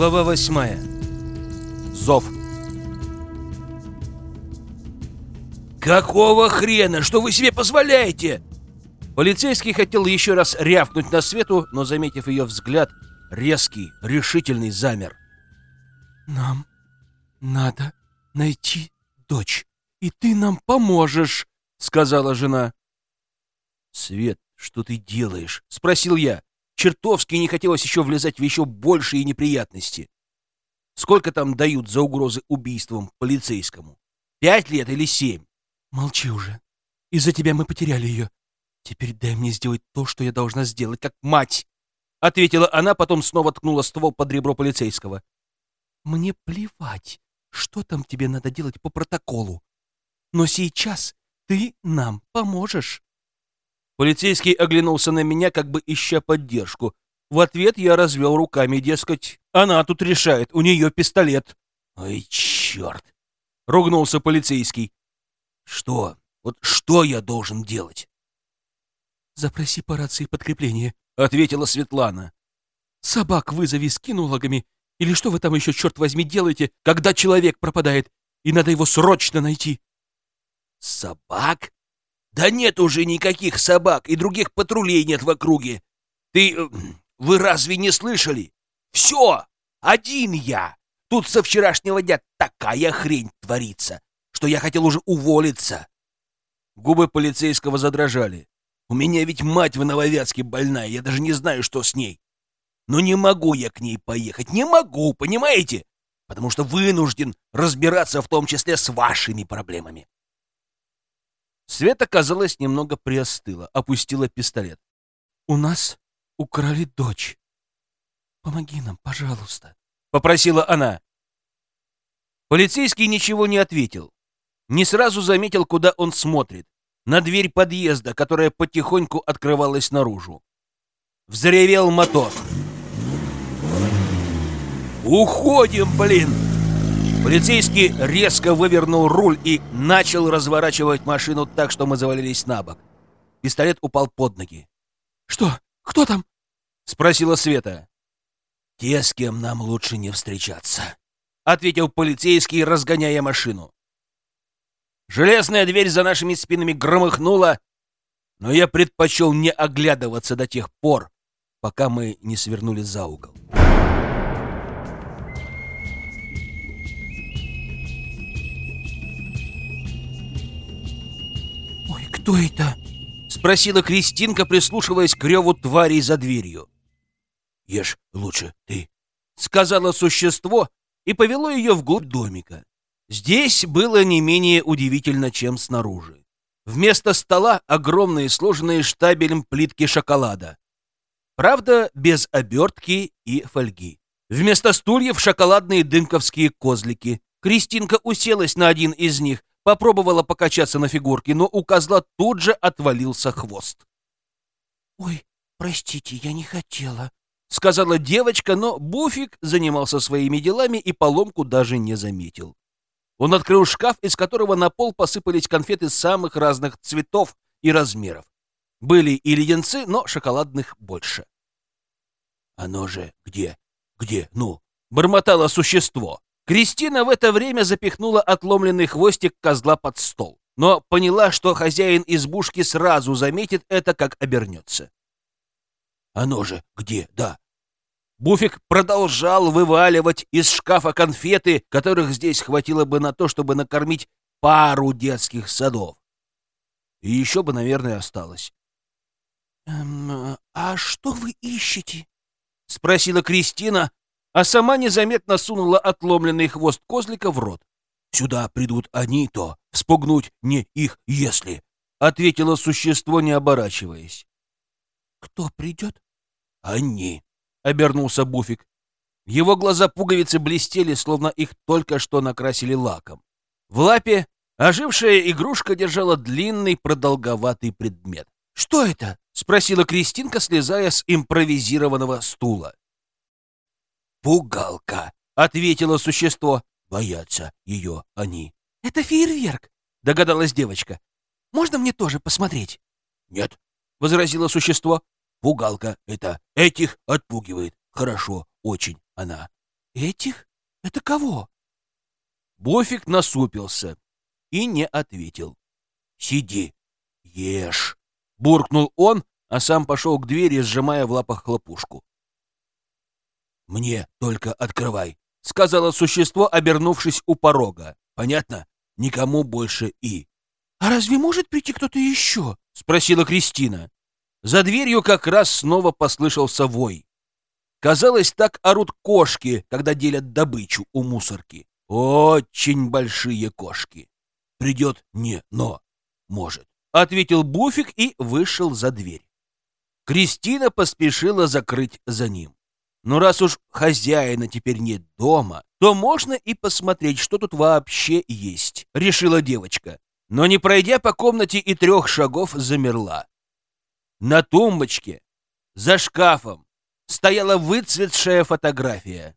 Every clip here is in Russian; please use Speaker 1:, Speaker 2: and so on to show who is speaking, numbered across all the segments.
Speaker 1: Глава восьмая. Зов.
Speaker 2: «Какого хрена? Что вы себе позволяете?»
Speaker 1: Полицейский хотел еще раз рявкнуть на Свету, но, заметив ее взгляд, резкий, решительный, замер.
Speaker 3: «Нам надо найти дочь, и ты нам поможешь», — сказала жена.
Speaker 1: «Свет, что ты делаешь?» — спросил я. Чертовски не хотелось еще влезать в еще большие неприятности. Сколько там дают за угрозы убийством полицейскому? Пять лет или семь?
Speaker 3: Молчи уже. Из-за тебя мы потеряли ее. Теперь дай мне сделать то, что я должна сделать, как мать. Ответила она, потом снова ткнула ствол под ребро полицейского. Мне плевать, что там тебе надо делать по протоколу. Но сейчас ты нам поможешь.
Speaker 1: Полицейский оглянулся на меня, как бы ища поддержку. В ответ я развел руками, дескать, она тут решает, у нее пистолет.
Speaker 2: «Ой, черт!» — ругнулся полицейский. «Что? Вот что я должен делать?»
Speaker 3: «Запроси по рации подкрепление», —
Speaker 1: ответила Светлана.
Speaker 3: «Собак вызови с кинологами. Или что вы там еще, черт возьми, делаете, когда человек пропадает, и надо его срочно найти?»
Speaker 2: «Собак?» Да нет уже никаких собак, и других патрулей нет в округе. Ты... Э, вы разве не слышали? Все! Один я! Тут со вчерашнего дня такая хрень творится, что я хотел уже уволиться.
Speaker 1: Губы полицейского задрожали.
Speaker 2: У меня ведь мать в Нововятске больная, я даже не знаю, что с ней. Но не могу я к ней поехать, не могу, понимаете? Потому что вынужден разбираться в том числе с вашими проблемами.
Speaker 1: Света, казалось, немного приостыла, опустила пистолет.
Speaker 3: «У нас украли дочь. Помоги нам, пожалуйста», —
Speaker 1: попросила она. Полицейский ничего не ответил. Не сразу заметил, куда он смотрит. На дверь подъезда, которая потихоньку открывалась наружу. Взревел мотор.
Speaker 2: «Уходим, блин!»
Speaker 1: Полицейский резко вывернул руль и начал разворачивать машину так, что мы завалились на бок. Пистолет упал под ноги.
Speaker 3: «Что? Кто там?»
Speaker 1: — спросила Света.
Speaker 2: «Те, с кем нам лучше не встречаться», —
Speaker 1: ответил полицейский, разгоняя машину. Железная дверь за нашими спинами громыхнула, но я предпочел не оглядываться до тех пор, пока мы не свернули за угол.
Speaker 3: «Кто это?»
Speaker 1: — спросила Кристинка, прислушиваясь к реву тварей за дверью.
Speaker 2: «Ешь лучше ты», —
Speaker 1: сказала существо и повело ее вглубь домика. Здесь было не менее удивительно, чем снаружи. Вместо стола огромные сложенные штабелем плитки шоколада. Правда, без обертки и фольги. Вместо стульев шоколадные дымковские козлики. Кристинка уселась на один из них, попробовала покачаться на фигурке, но у козла тут же отвалился хвост.
Speaker 3: «Ой, простите, я не хотела», —
Speaker 1: сказала девочка, но Буфик занимался своими делами и поломку даже не заметил. Он открыл шкаф, из которого на пол посыпались конфеты самых разных цветов и размеров. Были и леденцы, но шоколадных больше.
Speaker 2: «Оно же где? Где? Ну?»
Speaker 1: — бормотало существо. Кристина в это время запихнула отломленный хвостик козла под стол, но поняла, что хозяин избушки сразу заметит это, как обернется.
Speaker 2: «Оно же где? Да».
Speaker 1: Буфик продолжал вываливать из шкафа конфеты, которых здесь хватило бы на то, чтобы накормить пару детских садов. И еще бы, наверное, осталось.
Speaker 3: «Эм, а что вы ищете?»
Speaker 1: — спросила Кристина, а сама незаметно сунула отломленный хвост козлика в рот.
Speaker 2: «Сюда придут они-то, спугнуть не их, если...»
Speaker 1: — ответило существо, не оборачиваясь.
Speaker 3: «Кто придет?»
Speaker 2: «Они», —
Speaker 1: обернулся Буфик. Его глаза пуговицы блестели, словно их только что накрасили лаком. В лапе ожившая игрушка держала длинный продолговатый предмет. «Что это?» — спросила Кристинка, слезая с импровизированного стула.
Speaker 2: «Пугалка», —
Speaker 1: ответило существо.
Speaker 2: «Боятся ее они».
Speaker 3: «Это фейерверк», — догадалась девочка. «Можно мне тоже посмотреть?»
Speaker 2: «Нет», —
Speaker 1: возразило существо.
Speaker 2: «Пугалка это этих отпугивает. Хорошо, очень она».
Speaker 3: Этих? Это кого?
Speaker 1: Буфик насупился и не ответил. «Сиди, ешь!» — буркнул он, а сам пошел к двери, сжимая в лапах хлопушку. «Мне только открывай», — сказала существо, обернувшись у порога. «Понятно? Никому больше и...»
Speaker 3: «А разве может прийти кто-то еще?»
Speaker 1: — спросила Кристина. За дверью как раз снова послышался вой. Казалось, так орут кошки, когда делят добычу у мусорки. Очень большие кошки. Придет не, но может. Ответил Буфик и вышел за дверь. Кристина поспешила закрыть за ним. Но раз уж хозяина теперь нет дома, то можно и посмотреть, что тут вообще есть, решила девочка. Но не пройдя по комнате и трех шагов, замерла. На тумбочке, за шкафом, стояла выцветшая фотография.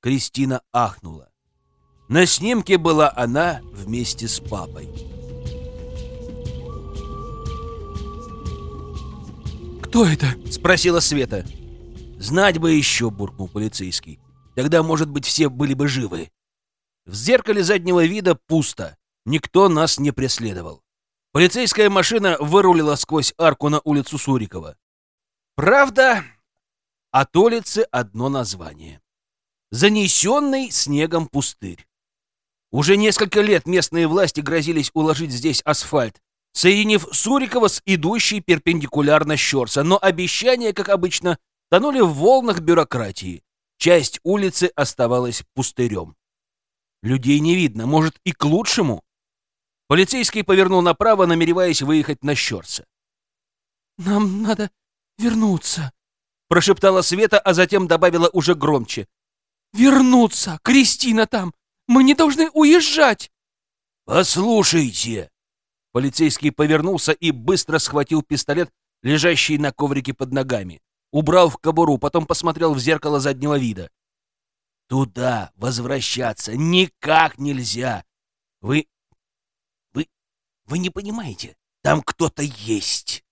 Speaker 1: Кристина ахнула. На снимке была она вместе с папой.
Speaker 3: «Кто это?»
Speaker 1: — спросила Света. «Знать бы еще», — буркнул полицейский. «Тогда, может быть, все были бы живы». В зеркале заднего вида пусто. Никто нас не преследовал. Полицейская машина вырулила сквозь арку на улицу Сурикова. Правда, от улицы одно название. Занесенный снегом пустырь. Уже несколько лет местные власти грозились уложить здесь асфальт, соединив Сурикова с идущей перпендикулярно Щорса, но обещания, как обычно, тонули в волнах бюрократии. Часть улицы оставалась пустырем. Людей не видно, может, и к лучшему. Полицейский повернул направо, намереваясь выехать на Щорса.
Speaker 3: «Нам надо вернуться», —
Speaker 1: прошептала Света, а затем добавила уже громче.
Speaker 3: «Вернуться! Кристина там! Мы не должны уезжать!»
Speaker 1: «Послушайте!» Полицейский повернулся и быстро схватил пистолет, лежащий на коврике под ногами. Убрал в кобуру, потом посмотрел в зеркало заднего вида. «Туда возвращаться никак нельзя! Вы вы не понимаете, там кто-то есть.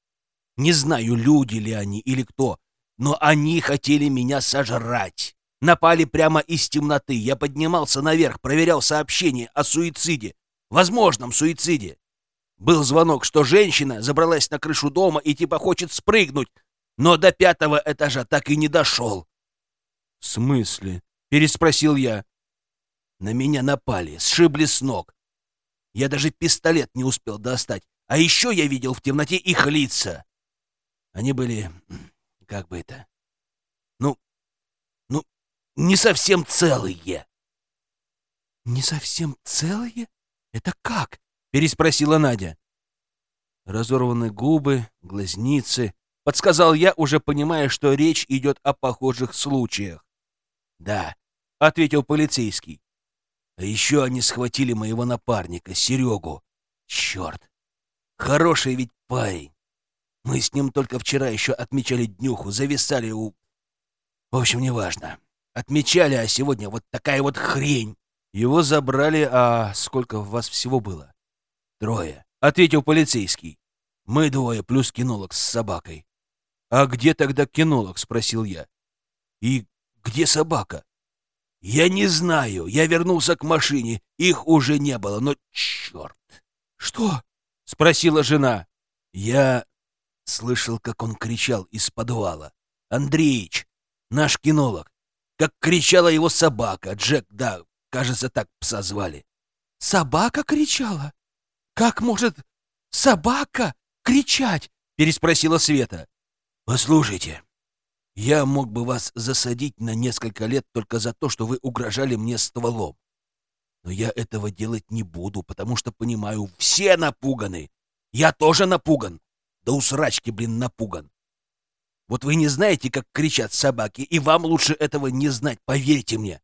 Speaker 1: Не знаю, люди ли они или кто, но они хотели меня сожрать. Напали прямо из темноты. Я поднимался наверх, проверял сообщение о суициде, возможном суициде. Был звонок, что женщина забралась на крышу дома и типа хочет спрыгнуть, но до пятого этажа так и не дошел. — В смысле? — переспросил я. На меня напали, сшибли с ног. Я даже пистолет не успел достать. А еще я видел в темноте их лица. Они были... Как бы это... Ну... Ну, не совсем целые.
Speaker 3: «Не совсем целые? Это как?»
Speaker 1: — переспросила Надя. Разорваны губы, глазницы. Подсказал я, уже понимая, что речь идет о похожих случаях. «Да», — ответил полицейский. А еще они схватили моего напарника, Серегу. Черт! Хороший ведь парень. Мы с ним только вчера еще отмечали днюху, зависали у... В общем, неважно. Отмечали, а сегодня вот такая вот хрень. Его забрали, а сколько вас всего было? Трое, — ответил полицейский. Мы двое, плюс кинолог с собакой. А где тогда кинолог? — спросил я. И где собака? «Я не знаю. Я вернулся к машине. Их уже не было, но черт!»
Speaker 3: «Что?»
Speaker 1: — спросила жена. Я слышал, как он кричал из подвала. «Андреич, наш кинолог. Как кричала его собака. Джек, да, кажется, так пса звали».
Speaker 3: «Собака кричала? Как может собака кричать?» — переспросила Света.
Speaker 1: «Послушайте, я мог бы вас засадить на несколько лет только за то, что вы угрожали мне стволом. Но я этого делать не буду, потому что понимаю, все напуганы. Я тоже напуган. Да у срачки, блин, напуган. Вот вы не знаете, как кричат собаки, и вам лучше этого не знать, поверьте мне,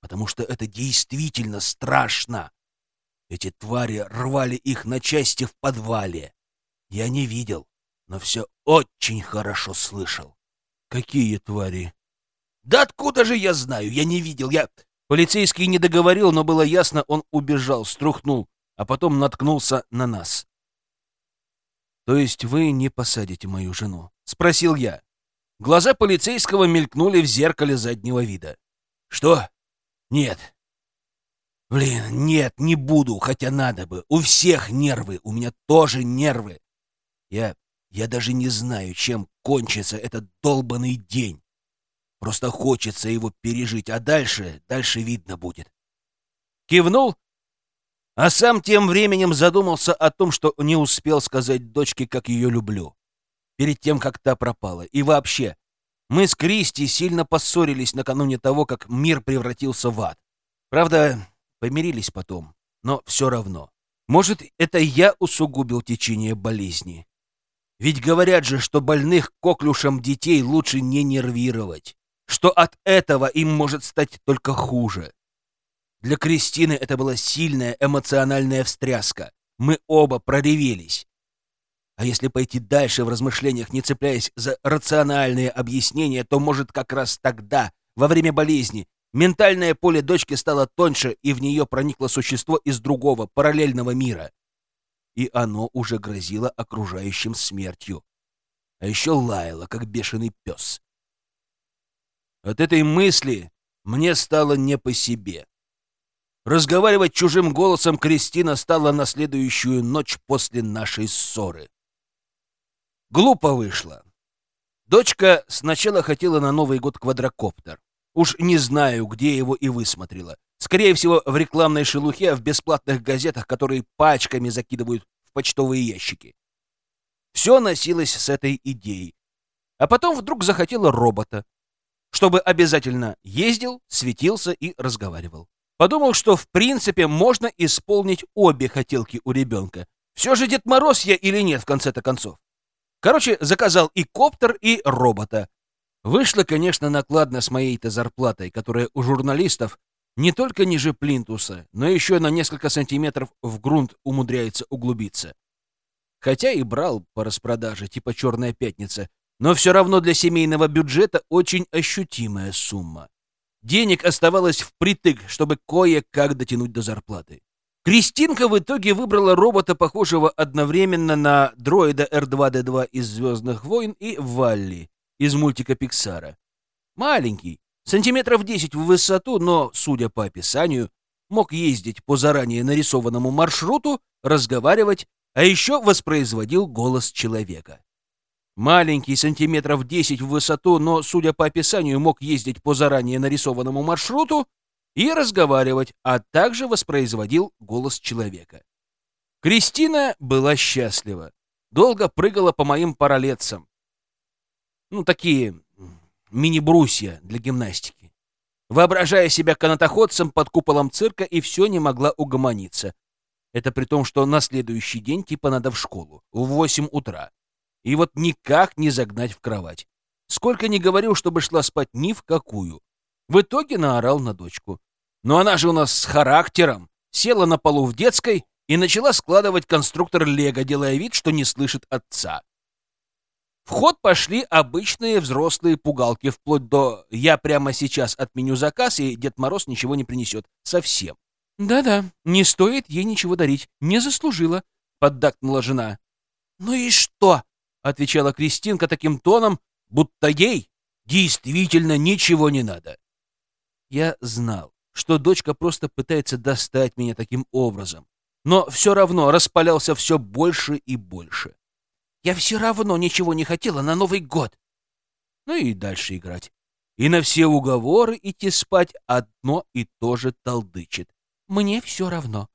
Speaker 1: потому что это действительно страшно. Эти твари рвали их на части в подвале. Я не видел, но все очень хорошо слышал.
Speaker 3: Какие твари?
Speaker 1: Да откуда же я знаю? Я не видел, я... Полицейский не договорил, но было ясно, он убежал, струхнул, а потом наткнулся на нас. «То есть вы не посадите мою жену?» — спросил я. Глаза полицейского мелькнули в зеркале заднего вида.
Speaker 2: Что? Нет. Блин, нет, не буду, хотя надо бы. У всех нервы, у меня тоже нервы. Я... я даже не знаю, чем кончится этот долбанный день. Просто хочется его пережить, а дальше, дальше видно будет.
Speaker 1: Кивнул, а сам тем временем задумался о том, что не успел сказать дочке, как ее люблю, перед тем, как та пропала. И вообще, мы с Кристи сильно поссорились накануне того, как мир превратился в ад. Правда, помирились потом, но все равно. Может, это я усугубил течение болезни. Ведь говорят же, что больных коклюшем детей лучше не нервировать, что от этого им может стать только хуже. Для Кристины это была сильная эмоциональная встряска. Мы оба проревелись. А если пойти дальше в размышлениях, не цепляясь за рациональные объяснения, то, может, как раз тогда, во время болезни, ментальное поле дочки стало тоньше, и в нее проникло существо из другого, параллельного мира. И оно уже грозило окружающим смертью. А еще лаяло, как бешеный пес. От этой мысли мне стало не по себе. Разговаривать чужим голосом Кристина стала на следующую ночь после нашей ссоры. Глупо вышло. Дочка сначала хотела на Новый год квадрокоптер. Уж не знаю, где его и высмотрела. Скорее всего, в рекламной шелухе, в бесплатных газетах, которые пачками закидывают в почтовые ящики. Все носилось с этой идеей. А потом вдруг захотела робота, чтобы обязательно ездил, светился и разговаривал. Подумал, что в принципе можно исполнить обе хотелки у ребенка. Все же Дед Мороз я или нет в конце-то концов. Короче, заказал и коптер, и робота. Вышло, конечно, накладно с моей-то зарплатой, которая у журналистов не только ниже плинтуса, но еще на несколько сантиметров в грунт умудряется углубиться. Хотя и брал по распродаже, типа «Черная пятница», но все равно для семейного бюджета очень ощутимая сумма. Денег оставалось впритык, чтобы кое-как дотянуть до зарплаты. Кристинка в итоге выбрала робота, похожего одновременно на дроида R2-D2 из «Звездных войн» и Валли из мультика Пиксара. Маленький, сантиметров 10 в высоту, но, судя по описанию, мог ездить по заранее нарисованному маршруту, разговаривать, а еще воспроизводил голос человека. Маленький, сантиметров 10 в высоту, но, судя по описанию, мог ездить по заранее нарисованному маршруту и разговаривать, а также воспроизводил голос человека. Кристина была счастлива. Долго прыгала по моим паралетцам. Ну, такие мини-брусья для гимнастики. Воображая себя канатоходцем под куполом цирка, и все не могла угомониться. Это при том, что на следующий день типа надо в школу, в 8 утра и вот никак не загнать в кровать. Сколько ни говорил, чтобы шла спать ни в какую. В итоге наорал на дочку. Но она же у нас с характером. Села на полу в детской и начала складывать конструктор Лего, делая вид, что не слышит отца. В ход пошли обычные взрослые пугалки, вплоть до «я прямо сейчас отменю заказ, и Дед Мороз ничего не принесет». Совсем. «Да-да, не стоит ей ничего дарить, не заслужила», — поддакнула жена. «Ну и что?» отвечала Кристинка таким тоном, будто ей действительно ничего не надо. Я знал, что дочка просто пытается достать меня таким образом, но все равно распалялся все больше и больше. Я все равно ничего не хотела на Новый год. Ну и дальше играть. И на все уговоры идти спать одно и то же толдычит. Мне все равно.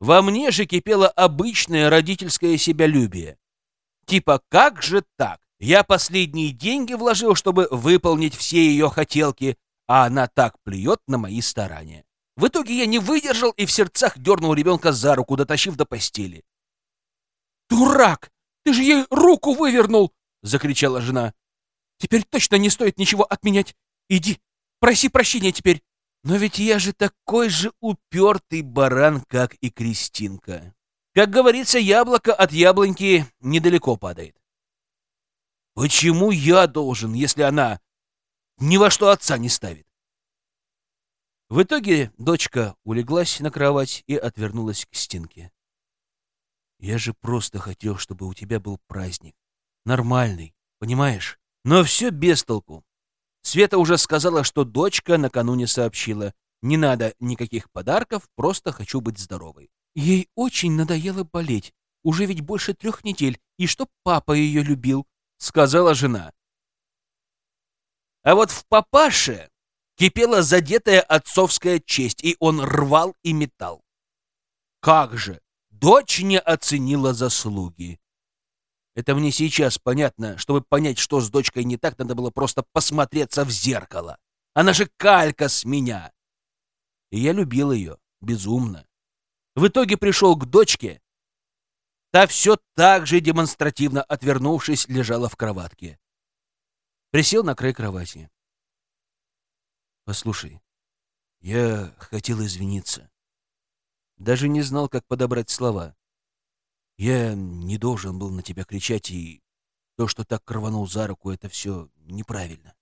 Speaker 1: Во мне же кипело обычное родительское себялюбие. Типа, как же так? Я последние деньги вложил, чтобы выполнить все ее хотелки, а она так плюет на мои старания. В итоге я не выдержал и в сердцах дернул ребенка за руку, дотащив до постели. «Дурак! Ты же ей руку вывернул!» — закричала жена. «Теперь точно не стоит ничего отменять. Иди, проси прощения теперь. Но ведь я же такой же упертый баран, как и Кристинка. Как говорится, яблоко от яблоньки недалеко падает. Почему я должен, если она ни во что отца не ставит? В итоге дочка улеглась на кровать и отвернулась к стенке. Я же просто хотел, чтобы у тебя был праздник. Нормальный, понимаешь? Но все без толку. Света уже сказала, что дочка накануне сообщила. Не надо никаких подарков, просто хочу быть здоровой. Ей очень надоело болеть. Уже ведь больше трех недель. И чтоб папа ее любил, сказала жена. А вот в папаше кипела задетая отцовская честь, и он рвал и метал. Как же! Дочь не оценила заслуги. Это мне сейчас понятно. Чтобы понять, что с дочкой не так, надо было просто посмотреться в зеркало. Она же калька с меня. И я любил ее. Безумно. В итоге пришел к дочке. Та все так же демонстративно отвернувшись, лежала в кроватке. Присел на край кровати. «Послушай, я хотел извиниться. Даже не знал, как подобрать слова. Я не должен был на тебя кричать, и то, что так рванул за руку, это все неправильно.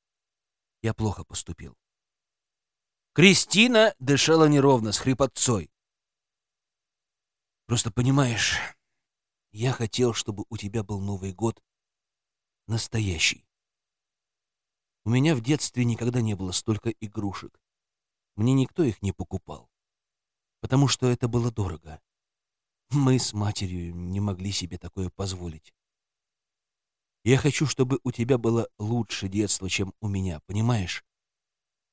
Speaker 1: Я плохо поступил. Кристина дышала неровно, с хрипотцой. Просто понимаешь, я хотел, чтобы у тебя был Новый год настоящий. У меня в детстве никогда не было столько игрушек. Мне никто их не покупал, потому что это было дорого. Мы с матерью не могли себе такое позволить. Я хочу, чтобы у тебя было лучше детство, чем у меня, понимаешь?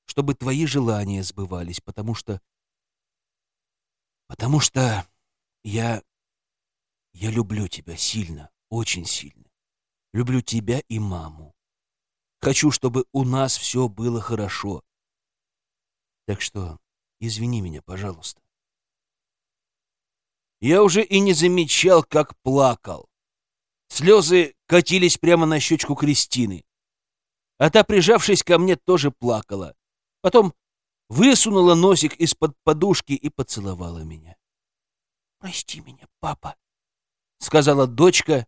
Speaker 1: Чтобы твои желания сбывались, потому что... Потому что я... Я люблю тебя сильно, очень сильно. Люблю тебя и маму. Хочу, чтобы у нас все было хорошо. Так что извини меня, пожалуйста. Я уже и не замечал, как плакал. Слезы катились прямо на щечку Кристины. А та, прижавшись ко мне, тоже плакала. Потом высунула носик из-под подушки и поцеловала меня. «Прости меня, папа», — сказала дочка,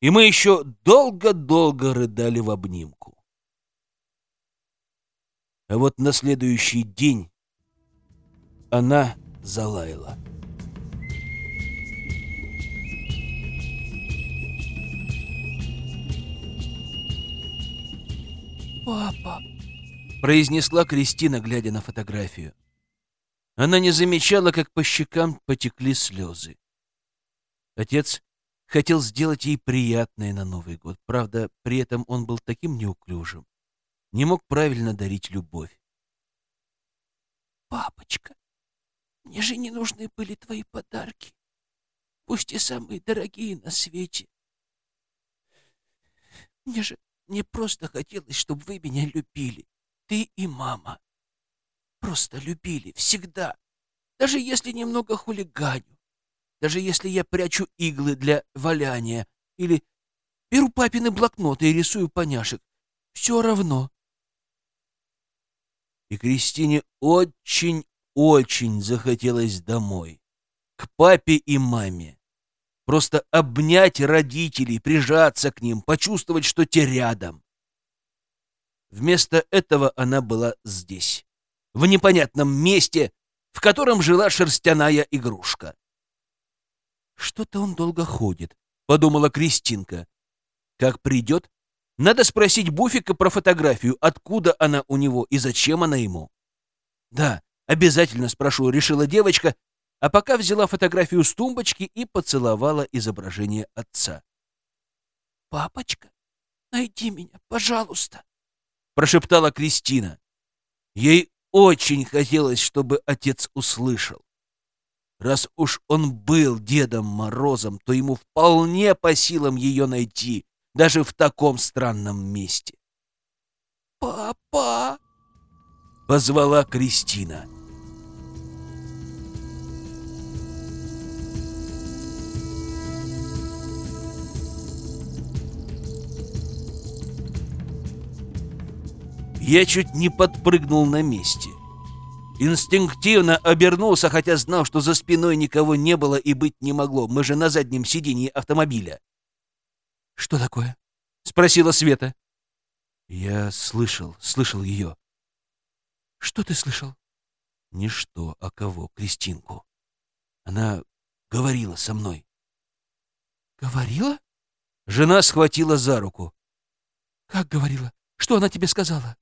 Speaker 1: и мы еще долго-долго рыдали в обнимку. А вот на следующий день она залаяла. «Папа!» — произнесла Кристина, глядя на фотографию. Она не замечала, как по щекам потекли слезы. Отец хотел сделать ей приятное на Новый год. Правда, при этом он был таким неуклюжим. Не мог правильно дарить любовь. «Папочка, мне же не нужны были твои подарки, пусть и самые дорогие на свете. Мне же мне просто хотелось, чтобы вы меня любили. Ты и мама. Просто любили. Всегда. Даже если немного хулиганю. Даже если я прячу иглы для валяния. Или беру папины блокноты и рисую поняшек. Все равно. И Кристине очень-очень захотелось домой. К папе и маме. Просто обнять родителей, прижаться к ним, почувствовать, что те рядом. Вместо этого она была здесь, в непонятном месте, в котором жила шерстяная игрушка. «Что-то он долго ходит», — подумала Кристинка. «Как придет, надо спросить Буфика про фотографию, откуда она у него и зачем она ему». «Да, обязательно спрошу», — решила девочка а пока взяла фотографию с тумбочки и поцеловала изображение отца. «Папочка, найди меня, пожалуйста», — прошептала Кристина. Ей очень хотелось, чтобы отец услышал. Раз уж он был Дедом Морозом, то ему вполне по силам ее найти, даже в таком странном месте. «Папа!» — позвала Кристина. Я чуть не подпрыгнул на месте. Инстинктивно обернулся, хотя знал, что за спиной никого не было и быть не могло. Мы же на заднем сиденье автомобиля. «Что такое?» — спросила Света. Я слышал, слышал ее. «Что ты слышал?» «Ничто, а кого? Кристинку. Она говорила со мной». «Говорила?» Жена схватила за руку. «Как говорила? Что она тебе сказала?»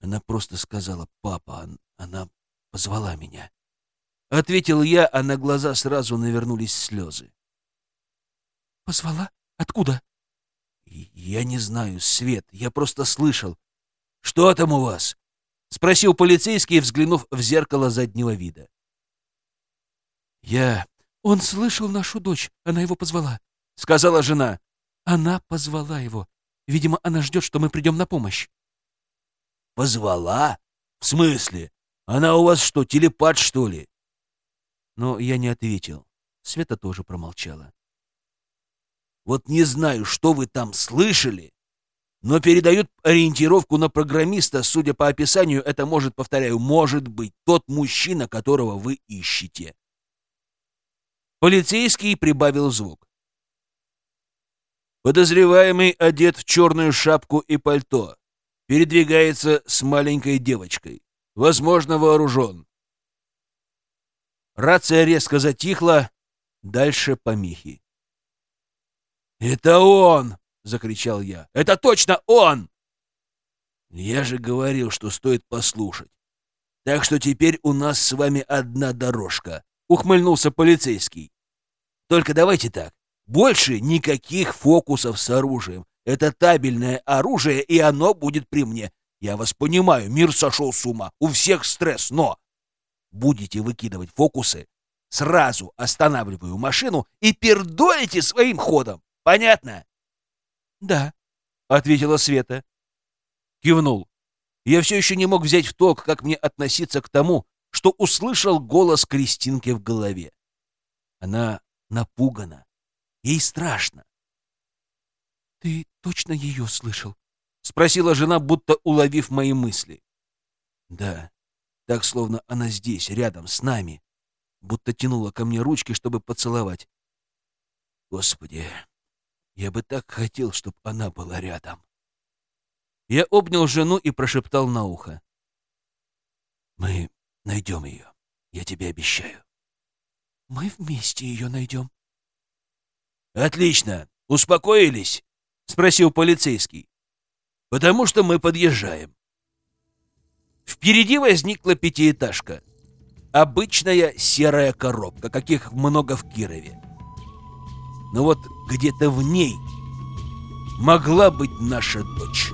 Speaker 2: Она просто сказала «папа», она позвала меня. Ответил я, а на глаза сразу навернулись слезы.
Speaker 3: «Позвала? Откуда?»
Speaker 2: «Я не знаю, Свет, я просто слышал. Что там у вас?» — спросил полицейский, взглянув в зеркало заднего вида.
Speaker 3: «Я...» «Он слышал нашу дочь, она его позвала», —
Speaker 2: сказала жена.
Speaker 3: «Она позвала его. Видимо, она ждет, что мы придем на помощь».
Speaker 2: «Позвала? В смысле? Она у вас что, телепат, что ли?»
Speaker 3: Но я не ответил. Света тоже промолчала.
Speaker 2: «Вот не знаю, что вы там слышали, но передают ориентировку на программиста. Судя по описанию, это может, повторяю, может быть тот мужчина, которого вы ищете. Полицейский прибавил звук. Подозреваемый одет в черную шапку и пальто. Передвигается с маленькой девочкой. Возможно, вооружен. Рация резко затихла. Дальше помехи. «Это он!» — закричал я. «Это точно он!» «Я же говорил, что стоит послушать. Так что теперь у нас с вами одна дорожка», — ухмыльнулся полицейский. «Только давайте так. Больше никаких фокусов с оружием. Это табельное оружие, и оно будет при мне. Я вас понимаю, мир сошел с ума, у всех стресс, но... Будете выкидывать фокусы, сразу останавливаю машину и пердолите своим ходом. Понятно?
Speaker 3: Да, —
Speaker 2: ответила Света. Кивнул. Я все еще не мог взять в толк, как мне относиться к тому, что услышал голос Кристинки в голове. Она напугана. Ей страшно.
Speaker 3: — Ты точно ее слышал?
Speaker 2: — спросила жена, будто уловив мои мысли. — Да, так, словно она здесь, рядом с нами, будто тянула ко мне ручки, чтобы поцеловать. Господи, я бы так хотел, чтобы она была рядом. Я обнял жену и прошептал на ухо. Мы найдем ее, я тебе обещаю.
Speaker 3: Мы вместе ее найдем.
Speaker 2: Отлично, успокоились? Спросил полицейский. Потому что мы подъезжаем. Впереди возникла пятиэтажка. Обычная серая коробка, каких много в Кирове. Но вот где-то в ней могла быть наша дочь.